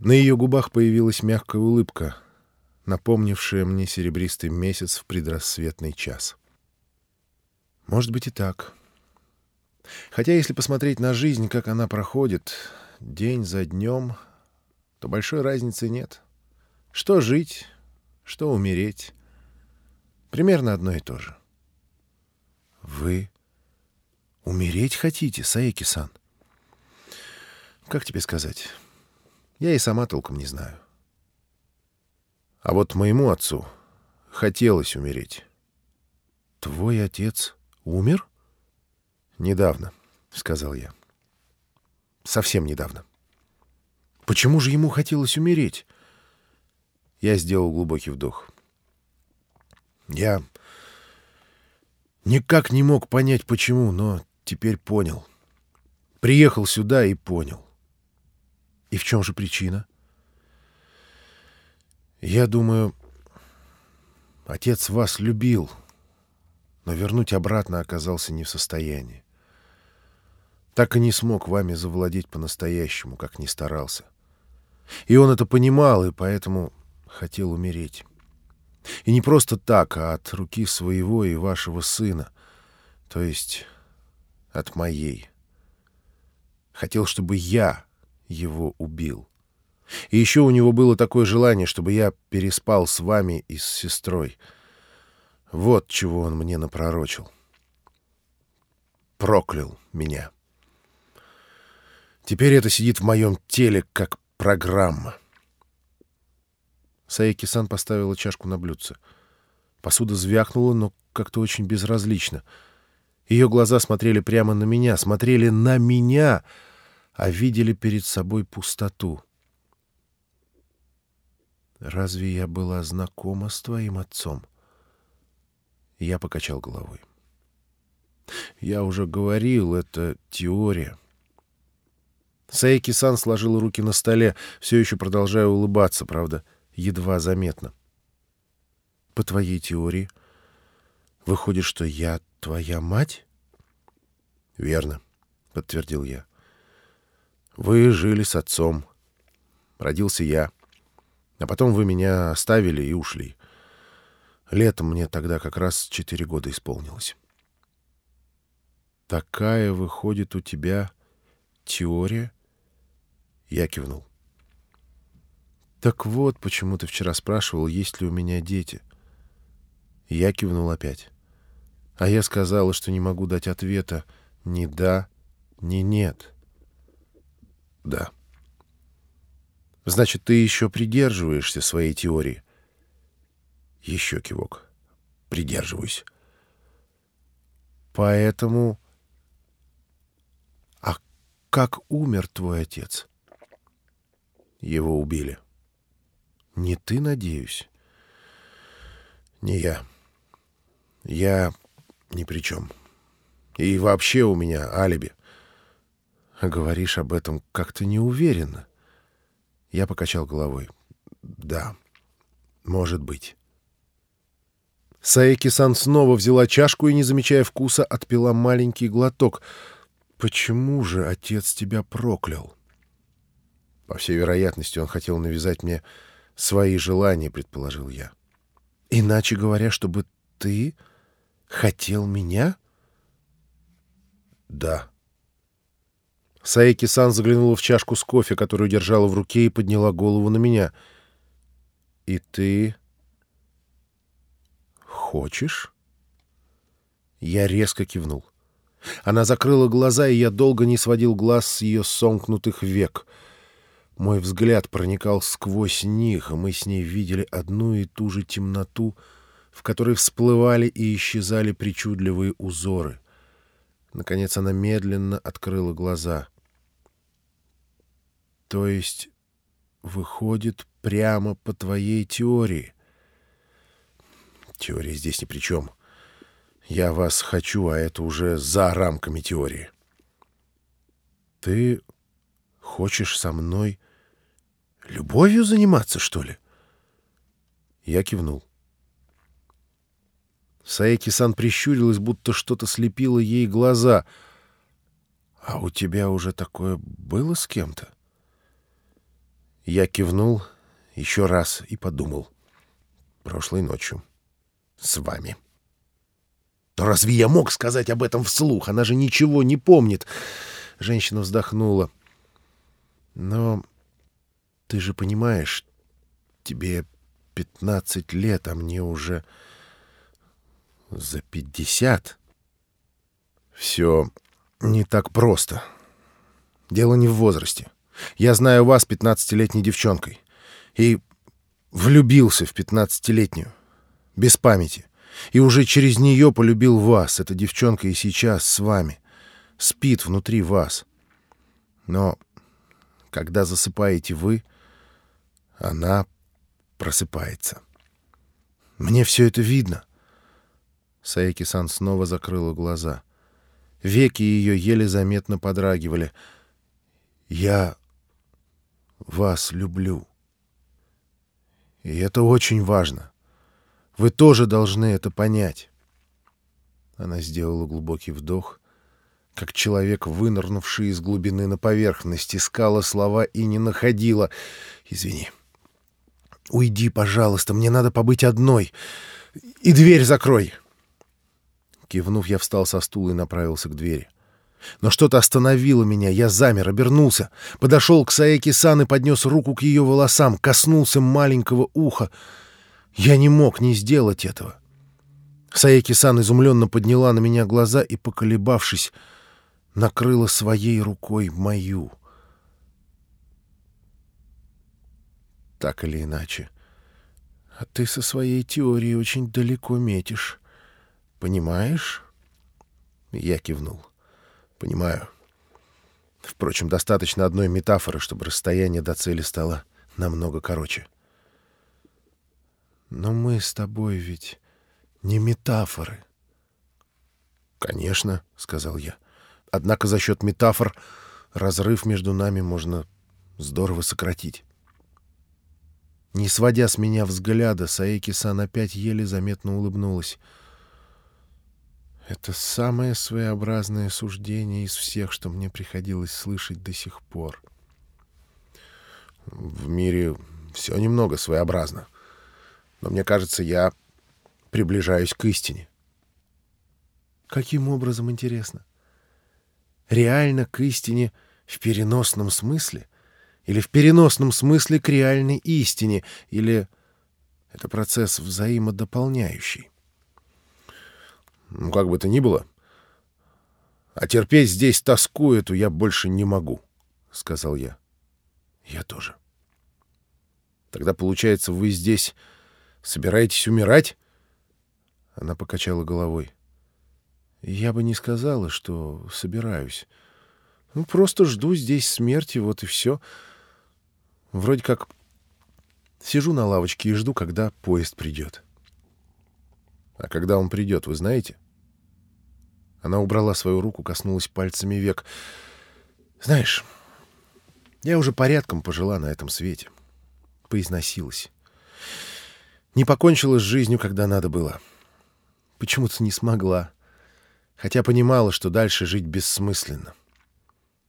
На ее губах появилась мягкая улыбка, напомнившая мне серебристый месяц в предрассветный час. Может быть и так. Хотя, если посмотреть на жизнь, как она проходит, день за днем, то большой разницы нет. Что жить, что умереть. Примерно одно и то же. Вы умереть хотите, Саеки-сан? Как тебе сказать? Я и сама толком не знаю. А вот моему отцу хотелось умереть. Твой отец умер? Недавно, сказал я. Совсем недавно. Почему же ему хотелось умереть? Я сделал глубокий вдох. Я никак не мог понять, почему, но теперь понял. Приехал сюда и понял. И в чем же причина? Я думаю, отец вас любил, но вернуть обратно оказался не в состоянии. Так и не смог вами завладеть по-настоящему, как ни старался. И он это понимал, и поэтому хотел умереть. И не просто так, а от руки своего и вашего сына, то есть от моей. Хотел, чтобы я его убил. И еще у него было такое желание, чтобы я переспал с вами и с сестрой. Вот чего он мне напророчил. Проклял меня. Теперь это сидит в моем теле, как программа. Саеки-сан поставила чашку на блюдце. Посуда звякнула, но как-то очень безразлично. Ее глаза смотрели прямо на меня, смотрели на меня, а видели перед собой пустоту. «Разве я была знакома с твоим отцом?» Я покачал головой. «Я уже говорил, это теория». Саеки-сан сложил руки на столе, все еще продолжая улыбаться, правда, — едва заметно. По твоей теории, выходит, что я твоя мать? Верно, подтвердил я. Вы жили с отцом. Родился я. А потом вы меня оставили и ушли. Летом мне тогда как раз четыре года исполнилось. Такая, выходит, у тебя теория? Я кивнул. «Так вот, почему ты вчера спрашивал, есть ли у меня дети». Я кивнул опять. А я сказала, что не могу дать ответа ни «да», ни «нет». «Да». «Значит, ты еще придерживаешься своей теории?» Еще кивок. «Придерживаюсь». «Поэтому...» «А как умер твой отец?» «Его убили». Не ты, надеюсь? Не я. Я ни при чем. И вообще у меня алиби. Говоришь об этом как-то неуверенно. Я покачал головой. Да, может быть. Саеки-сан снова взяла чашку и, не замечая вкуса, отпила маленький глоток. «Почему же отец тебя проклял?» По всей вероятности, он хотел навязать мне свои желания, предположил я. Иначе говоря, чтобы ты хотел меня? Да. Саеки-сан заглянула в чашку с кофе, которую держала в руке, и подняла голову на меня. И ты хочешь? Я резко кивнул. Она закрыла глаза, и я долго не сводил глаз с ее сомкнутых век — мой взгляд проникал сквозь них, и мы с ней видели одну и ту же темноту, в которой всплывали и исчезали причудливые узоры. Наконец она медленно открыла глаза. То есть выходит прямо по твоей теории. Теория здесь ни при чем. Я вас хочу, а это уже за рамками теории. Ты хочешь со мной Любовью заниматься, что ли? Я кивнул. Саеки-сан прищурилась, будто что-то слепило ей глаза. «А у тебя уже такое было с кем-то?» Я кивнул еще раз и подумал. Прошлой ночью. С вами. Но разве я мог сказать об этом вслух? Она же ничего не помнит. Женщина вздохнула. Но ты же понимаешь, тебе пятнадцать лет, а мне уже за пятьдесят. Все не так просто. Дело не в возрасте. Я знаю вас пятнадцатилетней девчонкой. И влюбился в пятнадцатилетнюю. Без памяти. И уже через нее полюбил вас. Эта девчонка и сейчас с вами. Спит внутри вас. Но когда засыпаете вы, она просыпается. Мне все это видно. Саеки-сан снова закрыла глаза. Веки ее еле заметно подрагивали. «Я вас люблю. И это очень важно. Вы тоже должны это понять». Она сделала глубокий вдох, как человек, вынырнувший из глубины на поверхность, искала слова и не находила. «Извини. Уйди, пожалуйста, мне надо побыть одной. И дверь закрой». Кивнув, я встал со стула и направился к двери. Но что-то остановило меня, я замер, обернулся, подошел к Саеки-сан и поднес руку к ее волосам, коснулся маленького уха. Я не мог не сделать этого. Саеки-сан изумленно подняла на меня глаза и, поколебавшись, накрыла своей рукой мою. Так или иначе, а ты со своей теорией очень далеко метишь. Понимаешь? Я кивнул. Понимаю. Впрочем, достаточно одной метафоры, чтобы расстояние до цели стало намного короче. Но мы с тобой ведь не метафоры. Конечно, сказал я. Однако за счет метафор разрыв между нами можно здорово сократить. Не сводя с меня взгляда, Саеки-сан опять еле заметно улыбнулась. Это самое своеобразное суждение из всех, что мне приходилось слышать до сих пор. В мире все немного своеобразно. Но мне кажется, я приближаюсь к истине. Каким образом, интересно? Реально к истине в переносном смысле? Или в переносном смысле к реальной истине? Или это процесс взаимодополняющий? Ну, как бы то ни было. А терпеть здесь тоску эту я больше не могу, — сказал я. Я тоже. Тогда, получается, вы здесь собираетесь умирать? Она покачала головой. Я бы не сказала, что собираюсь. Ну, просто жду здесь смерти, вот и все. Вроде как сижу на лавочке и жду, когда поезд придет. А когда он придет, вы знаете? Она убрала свою руку, коснулась пальцами век. Знаешь, я уже порядком пожила на этом свете. Поизносилась. Не покончила с жизнью, когда надо было. Почему-то не смогла. Хотя понимала, что дальше жить бессмысленно.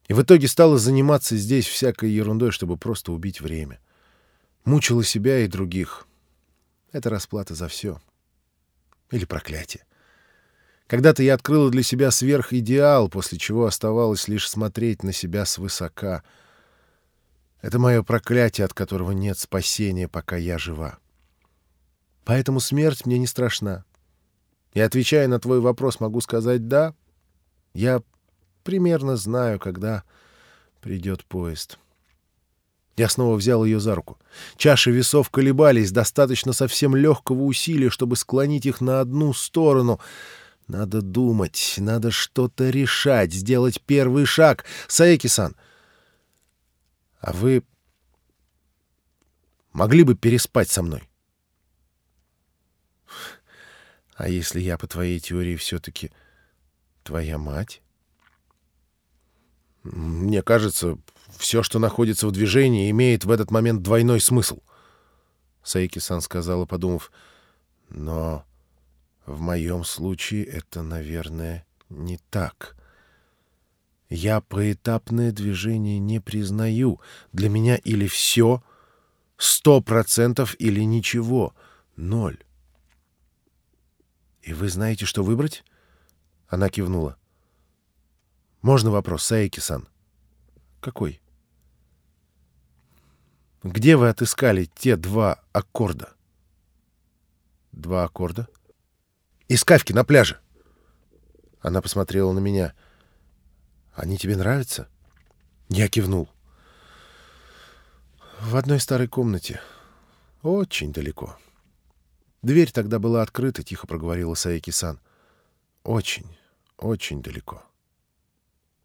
И в итоге стала заниматься здесь всякой ерундой, чтобы просто убить время. Мучила себя и других. Это расплата за все. Или проклятие. Когда-то я открыла для себя сверхидеал, после чего оставалось лишь смотреть на себя свысока. Это мое проклятие, от которого нет спасения, пока я жива. Поэтому смерть мне не страшна. И, отвечая на твой вопрос, могу сказать «да». Я примерно знаю, когда придет поезд. Я снова взял ее за руку. Чаши весов колебались, достаточно совсем легкого усилия, чтобы склонить их на одну сторону — надо думать, надо что-то решать, сделать первый шаг. Саеки-сан, а вы могли бы переспать со мной? А если я, по твоей теории, все-таки твоя мать? Мне кажется, все, что находится в движении, имеет в этот момент двойной смысл. Саеки-сан сказала, подумав, но в моем случае это, наверное, не так. Я поэтапное движение не признаю. Для меня или все, Сто процентов или ничего. Ноль. «И вы знаете, что выбрать?» Она кивнула. «Можно вопрос, Саеки-сан?» «Какой?» «Где вы отыскали те два аккорда?» «Два аккорда?» «Из кавки на пляже». Она посмотрела на меня. «Они тебе нравятся?» Я кивнул. «В одной старой комнате. Очень далеко». Дверь тогда была открыта, тихо проговорила Саеки-сан. Очень, очень далеко.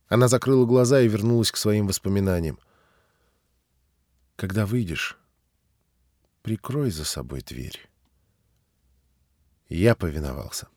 Она закрыла глаза и вернулась к своим воспоминаниям. Когда выйдешь, прикрой за собой дверь. Я повиновался.